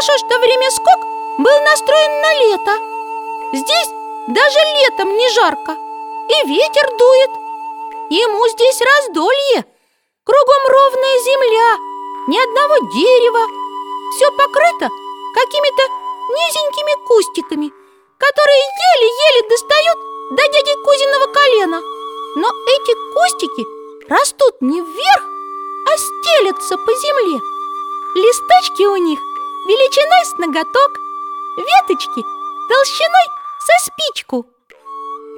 Хорошо, что время скок был настроен на лето. Здесь даже летом не жарко И ветер дует. Ему здесь раздолье Кругом ровная земля Ни одного дерева. Все покрыто какими-то низенькими кустиками Которые еле-еле достают до дяди Кузиного колена. Но эти кустики растут не вверх, а стелятся по земле. Листочки у них величиной с ноготок Веточки толщиной со спичку.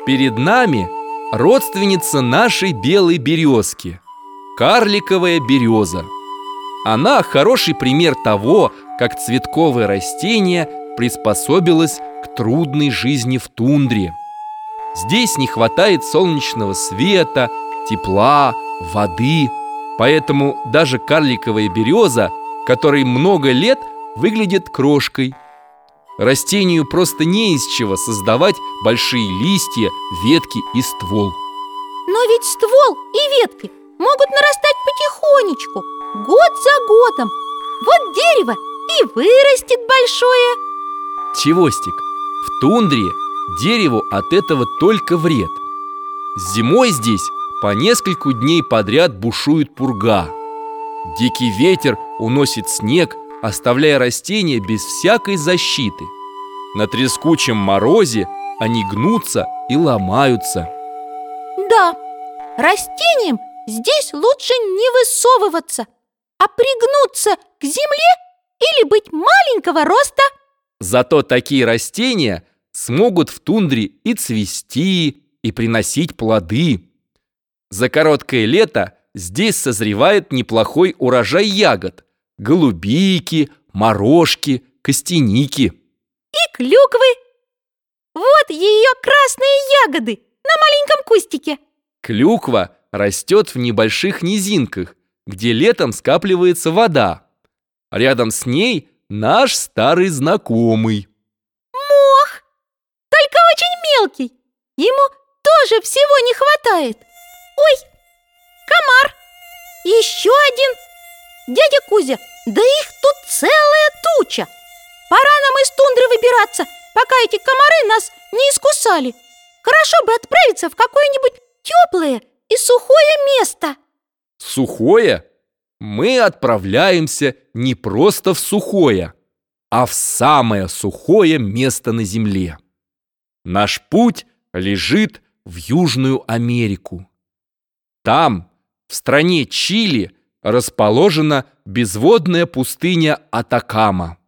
Перед нами родственница нашей белой березки Карликовая береза. Она хороший пример того, как цветковое растение приспособилось к трудной жизни в тундре. Здесь не хватает солнечного света, тепла, воды. Поэтому даже карликовая береза, которой много лет, выглядит крошкой. Растению просто не из чего создавать большие листья, ветки и ствол. Но ведь ствол и ветки могут нарастать потихонечку, год за годом. Вот дерево и вырастет большое. Чевостик, в тундре дереву от этого только вред. Зимой здесь по нескольку дней подряд бушует пурга. Дикий ветер уносит снег оставляя растения без всякой защиты. На трескучем морозе они гнутся и ломаются. Да, растениям здесь лучше не высовываться, а пригнуться к земле или быть маленького роста. Зато такие растения смогут в тундре и цвести, и приносить плоды. За короткое лето здесь созревает неплохой урожай ягод – голубики, морожки, костяники. И клюквы. Вот ее красные ягоды на маленьком кустике. Клюква растет в небольших низинках, где летом скапливается вода. Рядом с ней наш старый знакомый. Мох, только очень мелкий. Ему тоже всего не хватает. Ой, комар, еще один Дядя Кузя, да их тут целая туча. Пора нам из тундры выбираться, пока эти комары нас не искусали. Хорошо бы отправиться в какое-нибудь теплое и сухое место. Сухое? Мы отправляемся не просто в сухое, а в самое сухое место на Земле. Наш путь лежит в Южную Америку. Там, в стране Чили, расположена безводная пустыня Атакама.